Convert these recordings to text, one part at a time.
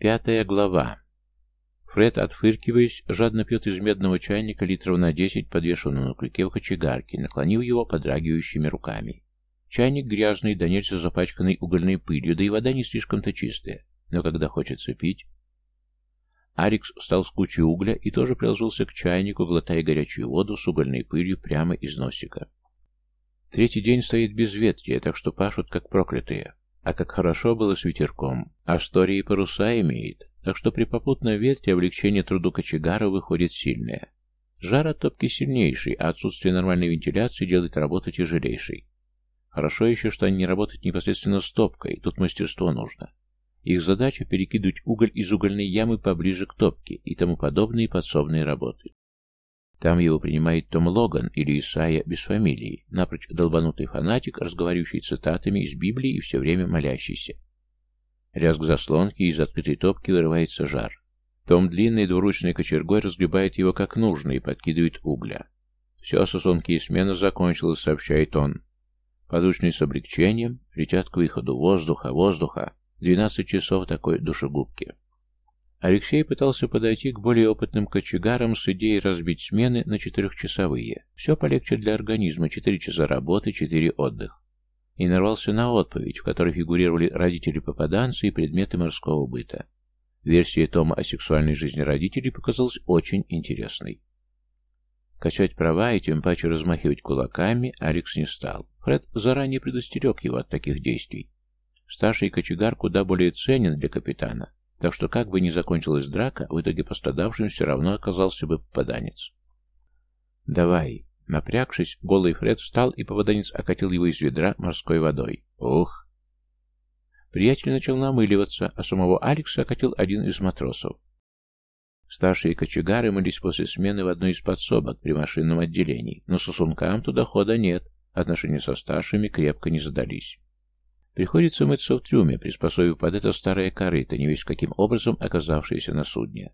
Пятая глава. Фред, отфыркиваясь, жадно пьет из медного чайника литров на десять, подвешенного на крюке в кочегарке, наклонив его подрагивающими руками. Чайник грязный, да нельзя запачканный угольной пылью, да и вода не слишком-то чистая. Но когда хочется пить... Арикс встал с кучей угля и тоже приложился к чайнику, глотая горячую воду с угольной пылью прямо из носика. Третий день стоит без ветрия, так что пашут как проклятые. А как хорошо было с ветерком. Астория и паруса имеет, так что при попутном ветре облегчение труду кочегара выходит сильное. Жар от топки сильнейший, а отсутствие нормальной вентиляции делает работу тяжелейшей. Хорошо еще, что они не работают непосредственно с топкой, тут мастерство нужно. Их задача перекидывать уголь из угольной ямы поближе к топке и тому подобные подсобные работы. Там его принимает Том Логан или Исайя без фамилии, напрочь долбанутый фанатик, разговаривающий цитатами из Библии и все время молящийся. Рязг заслонки, из открытой топки вырывается жар. Том длинной двуручной кочергой разгребает его как нужно и подкидывает угля. Все, сосонки и смена закончилась, сообщает он. Подручные с облегчением летят к выходу. Воздуха, воздуха. Двенадцать часов такой душегубки. Алексей пытался подойти к более опытным кочегарам с идеей разбить смены на четырехчасовые. Все полегче для организма. Четыре часа работы, четыре отдых. И нарвался на отповедь, в которой фигурировали родители попаданца и предметы морского быта. Версия Тома о сексуальной жизни родителей показалась очень интересной. Качать права и тем паче размахивать кулаками Алекс не стал. Фред заранее предостерег его от таких действий. Старший кочегар куда более ценен для капитана, так что как бы ни закончилась драка, в итоге пострадавшим все равно оказался бы попаданец. «Давай!» Напрягшись, голый Фред встал, и попаданец окатил его из ведра морской водой. «Ух!» Приятель начал намыливаться, а самого Алекса окатил один из матросов. Старшие кочегары мылись после смены в одной из подсобок при машинном отделении, но сосункам туда хода нет, отношения со старшими крепко не задались. Приходится мыться в трюме, приспособив под это старое корыто, не весь каким образом оказавшееся на судне.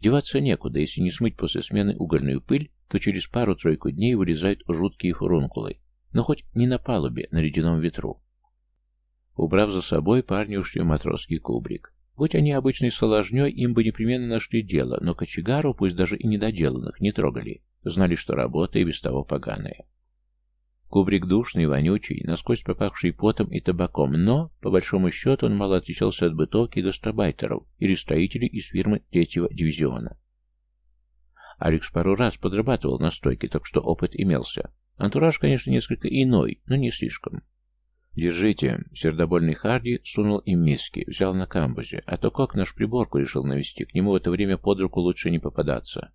Деваться некуда, если не смыть после смены угольную пыль, то через пару-тройку дней вылезают жуткие фурункулы, но хоть не на палубе, на ледяном ветру. Убрав за собой, парни ушли в матросский кубрик. Будь они обычной соложней, им бы непременно нашли дело, но кочегару, пусть даже и недоделанных, не трогали. Знали, что работа и без того поганая. Кубрик душный, вонючий, насквозь пропахший потом и табаком, но, по большому счету, он мало отличался от бытовки гастробайтеров или строителей из фирмы третьего дивизиона. Алекс пару раз подрабатывал на стойке, так что опыт имелся. Антураж, конечно, несколько иной, но не слишком. «Держите!» — сердобольный Харди сунул им миски, взял на камбузе, а то как наш приборку решил навести, к нему в это время под руку лучше не попадаться.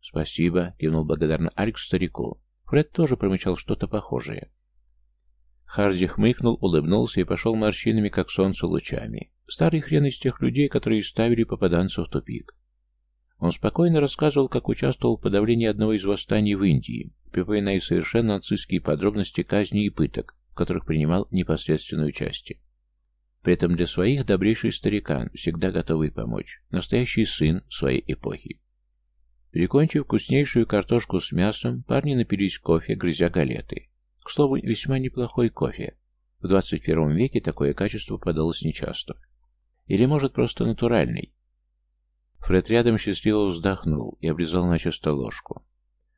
«Спасибо!» — кивнул благодарно Алекс старику. Фред тоже промычал что-то похожее. Харди хмыкнул, улыбнулся и пошел морщинами, как солнце, лучами. Старый хрен из тех людей, которые ставили попаданцев в тупик. Он спокойно рассказывал, как участвовал в подавлении одного из восстаний в Индии, припоминая совершенно нацистские подробности казни и пыток, которых принимал непосредственное участие. При этом для своих добрейший старикан, всегда готовый помочь, настоящий сын своей эпохи. Перекончив вкуснейшую картошку с мясом, парни напились кофе, грызя галеты. К слову, весьма неплохой кофе. В 21 веке такое качество подалось нечасто. Или, может, просто натуральный. Фред рядом счастливо вздохнул и облизал начисто ложку.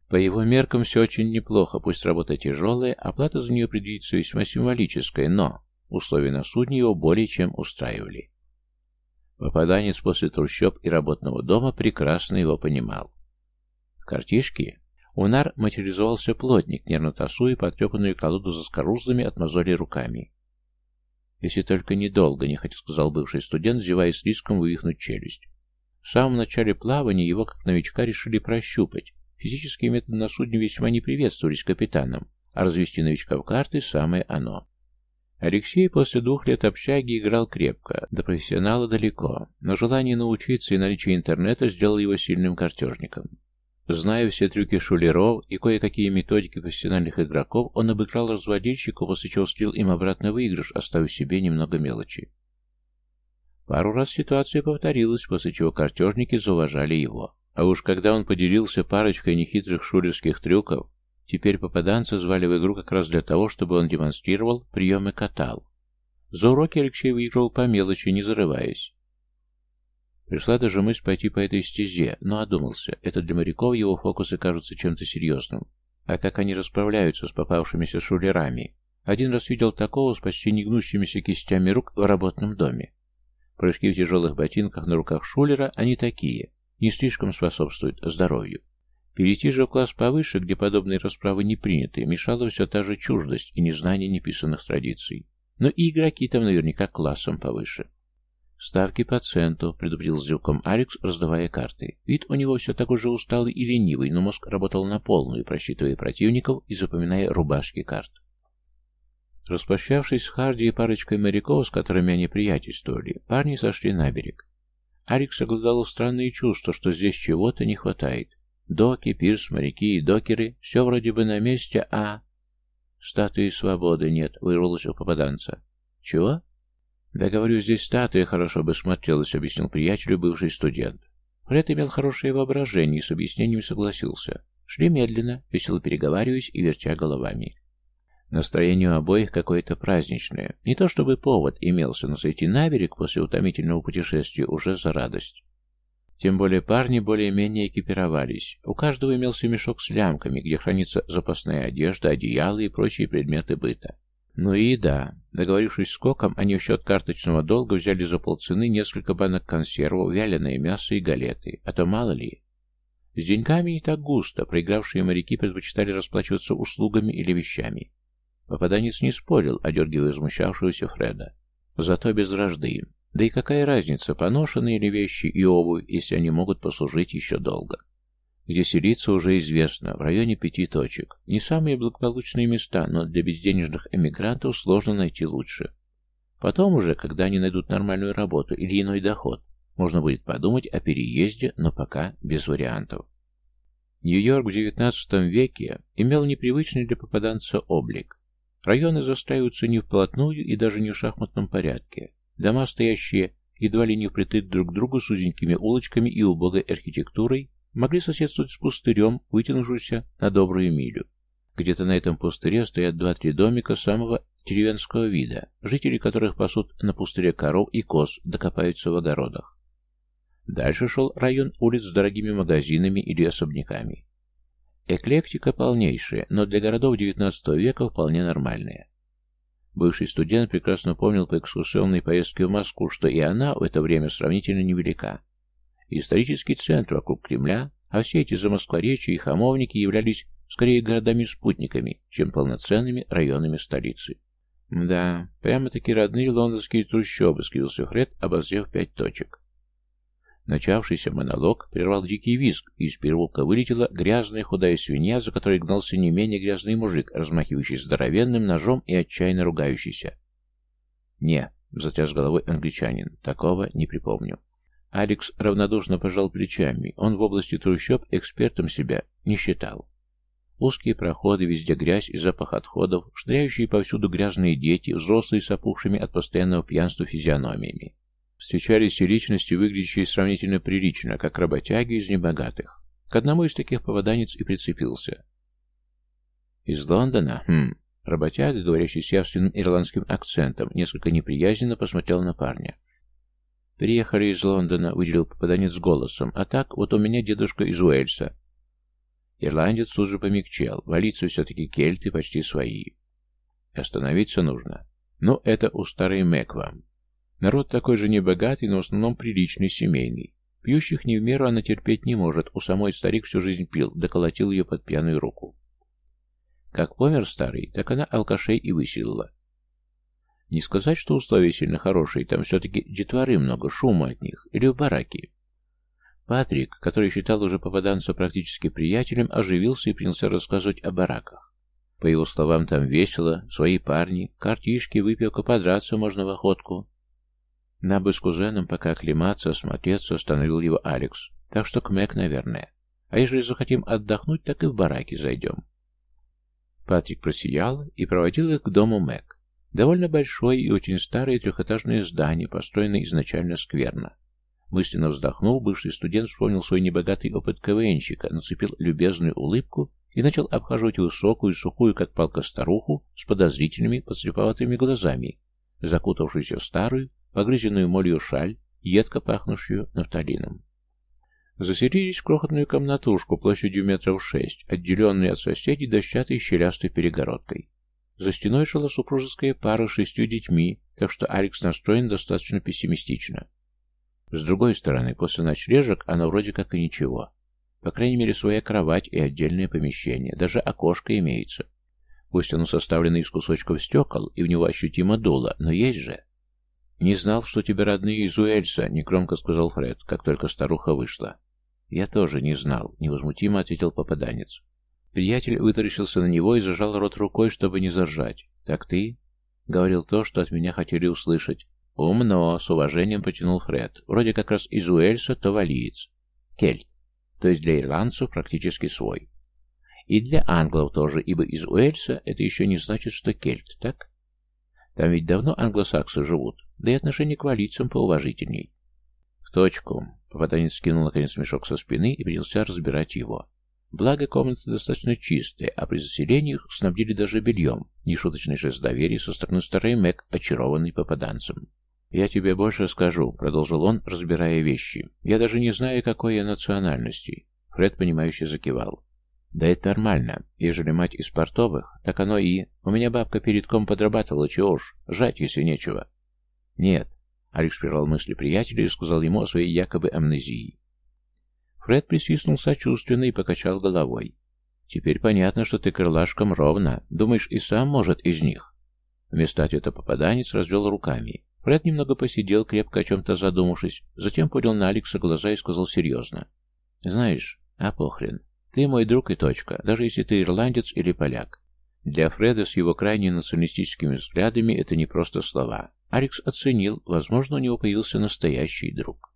По его меркам все очень неплохо, пусть работа тяжелая, оплата за нее определится весьма символическая, но условия на судне его более чем устраивали. Попаданец после трущоб и работного дома прекрасно его понимал. В картишке у нар материализовался плотник, нервно тасуя потрепанную колоду за скорузлыми от мозолей руками. «Если только недолго», — нехотя сказал бывший студент, зевая с риском вывихнуть челюсть. В самом начале плавания его, как новичка, решили прощупать, Физические методы на судне весьма не приветствовались капитаном, а развести новичка в карты – самое оно. Алексей после двух лет общаги играл крепко, до профессионала далеко, но желание научиться и наличие интернета сделало его сильным картежником. Зная все трюки шулеров и кое-какие методики профессиональных игроков, он обыграл разводильщика, после чего слил им обратно выигрыш, оставив себе немного мелочи. Пару раз ситуация повторилась, после чего картежники зауважали его. А уж когда он поделился парочкой нехитрых шулерских трюков, теперь попаданца звали в игру как раз для того, чтобы он демонстрировал приемы катал. За уроки Алексей выигрывал по мелочи, не зарываясь. Пришла даже мысль пойти по этой стезе, но одумался. Это для моряков его фокусы кажутся чем-то серьезным. А как они расправляются с попавшимися шулерами? Один раз видел такого с почти негнущимися кистями рук в работном доме. Прыжки в тяжелых ботинках на руках шулера, они такие, не слишком способствуют здоровью. Перейти же в класс повыше, где подобные расправы не приняты, мешала все та же чуждость и незнание неписанных традиций. Но и игроки там наверняка классом повыше. «Ставки по центу», — предупредил зевком Алекс, раздавая карты. Вид у него все такой же усталый и ленивый, но мозг работал на полную, просчитывая противников и запоминая рубашки карт. Распрощавшись с Харди и парочкой моряков, с которыми они приятельствовали, парни сошли на берег. Алекс оглядал странные чувства, что здесь чего-то не хватает. Доки, пирс, моряки и докеры — все вроде бы на месте, а... «Статуи свободы нет», — вырвалось у попаданца. «Чего?» «Да, говорю, здесь статуя хорошо бы смотрелась», — объяснил приятелю бывший студент. Фред имел хорошее воображение и с объяснением согласился. Шли медленно, весело переговариваясь и вертя головами. Настроение у обоих какое-то праздничное. Не то чтобы повод имелся, но сойти на берег после утомительного путешествия уже за радость. Тем более парни более-менее экипировались. У каждого имелся мешок с лямками, где хранится запасная одежда, одеяло и прочие предметы быта. Ну и да, договорившись с Коком, они в счет карточного долга взяли за полцены несколько банок консервов, вяленое мясо и галеты, а то мало ли. С деньгами не так густо, проигравшие моряки предпочитали расплачиваться услугами или вещами. Попаданец не спорил, одергивая возмущавшегося Фреда. Зато без вражды. Да и какая разница, поношенные ли вещи и обувь, если они могут послужить еще долго. Где селиться уже известно, в районе пяти точек. Не самые благополучные места, но для безденежных эмигрантов сложно найти лучше. Потом уже, когда они найдут нормальную работу или иной доход, можно будет подумать о переезде, но пока без вариантов. Нью-Йорк в XIX веке имел непривычный для попаданца облик. Районы застраиваются не вплотную и даже не в шахматном порядке. Дома, стоящие едва ли не впритык друг к другу с узенькими улочками и убогой архитектурой, могли соседствовать с пустырем, вытянувшимся на добрую милю. Где-то на этом пустыре стоят два-три домика самого деревенского вида, жители которых пасут на пустыре коров и коз, докопаются в огородах. Дальше шел район улиц с дорогими магазинами или особняками. Эклектика полнейшая, но для городов XIX века вполне нормальная. Бывший студент прекрасно помнил по экскурсионной поездке в Москву, что и она в это время сравнительно невелика. Исторический центр вокруг Кремля, а все эти замоскворечья и хамовники являлись скорее городами-спутниками, чем полноценными районами столицы. «Да, прямо-таки родные лондонские трущобы», — скривился Фред, обозрев пять точек. Начавшийся монолог прервал дикий визг, и из переулка вылетела грязная худая свинья, за которой гнался не менее грязный мужик, размахивающий здоровенным ножом и отчаянно ругающийся. «Не», — затряс головой англичанин, — «такого не припомню». Алекс равнодушно пожал плечами. Он в области трущоб экспертом себя не считал. Узкие проходы, везде грязь и запах отходов, шныряющие повсюду грязные дети, взрослые с опухшими от постоянного пьянства физиономиями. Встречались и личности, выглядящие сравнительно прилично, как работяги из небогатых. К одному из таких попаданец и прицепился. Из Лондона? Хм. Работяга, говорящий с явственным ирландским акцентом, несколько неприязненно посмотрел на парня. «Приехали из Лондона», — выделил попаданец голосом. «А так, вот у меня дедушка из Уэльса». Ирландец тут же помягчел. Валиться все-таки кельты почти свои. Остановиться нужно. Ну, это у старой Мэк вам. Народ такой же небогатый, но в основном приличный, семейный. Пьющих не в меру она терпеть не может. У самой старик всю жизнь пил, доколотил ее под пьяную руку. Как помер старый, так она алкашей и выселила. Не сказать, что условия сильно хорошие, там все-таки детворы много, шума от них. Или в бараке. Патрик, который считал уже попаданца практически приятелем, оживился и принялся рассказывать о бараках. По его словам, там весело, свои парни, картишки, выпивка, подраться можно в охотку. На бы с кузеном пока оклематься, осмотреться, остановил его Алекс. Так что к Мэг, наверное. А если захотим отдохнуть, так и в бараки зайдем. Патрик просиял и проводил их к дому Мэг. Довольно большое и очень старое трехэтажное здание, построенное изначально скверно. Мысленно вздохнув, бывший студент вспомнил свой небогатый опыт КВНщика, нацепил любезную улыбку и начал обхаживать высокую, сухую, как палка старуху, с подозрительными, подслеповатыми глазами, закутавшуюся в старую, погрызенную молью шаль, едко пахнущую нафталином. Заселились в крохотную комнатушку площадью метров шесть, отделенную от соседей дощатой щелястой перегородкой. За стеной жила супружеская пара с шестью детьми, так что Алекс настроен достаточно пессимистично. С другой стороны, после ночлежек она вроде как и ничего. По крайней мере, своя кровать и отдельное помещение. Даже окошко имеется. Пусть оно составлено из кусочков стекол, и в него ощутимо дуло, но есть же. «Не знал, что тебе родные из Уэльса», — негромко сказал Фред, как только старуха вышла. «Я тоже не знал», — невозмутимо ответил попаданец. Приятель вытаращился на него и зажал рот рукой, чтобы не заржать. «Так ты?» — говорил то, что от меня хотели услышать. «Умно», — с уважением потянул Фред. «Вроде как раз из Уэльса, то валиец. Кельт. То есть для ирландцев практически свой. И для англов тоже, ибо из Уэльса это еще не значит, что кельт, так? Там ведь давно англосаксы живут, да и отношение к валийцам поуважительней. В точку. Попаданец скинул наконец мешок со спины и принялся разбирать его. Благо, комната достаточно чистая, а при заселении их снабдили даже бельем. Нешуточный жест доверия со стороны старой Мэг, очарованный попаданцем. «Я тебе больше скажу», — продолжил он, разбирая вещи. «Я даже не знаю, какой я национальности». Фред, понимающе закивал. «Да это нормально. Ежели мать из портовых, так оно и... У меня бабка перед ком подрабатывала, чего уж. Жать, если нечего». «Нет». Алекс прервал мысли приятеля и сказал ему о своей якобы амнезии. Фред присвистнул сочувственно и покачал головой. «Теперь понятно, что ты крылашком ровно. Думаешь, и сам, может, из них?» Вместо ответа попаданец развел руками. Фред немного посидел, крепко о чем-то задумавшись, затем поднял на Алекса глаза и сказал серьезно. «Знаешь, а похрен. Ты мой друг и точка, даже если ты ирландец или поляк. Для Фреда с его крайне националистическими взглядами это не просто слова. Алекс оценил, возможно, у него появился настоящий друг.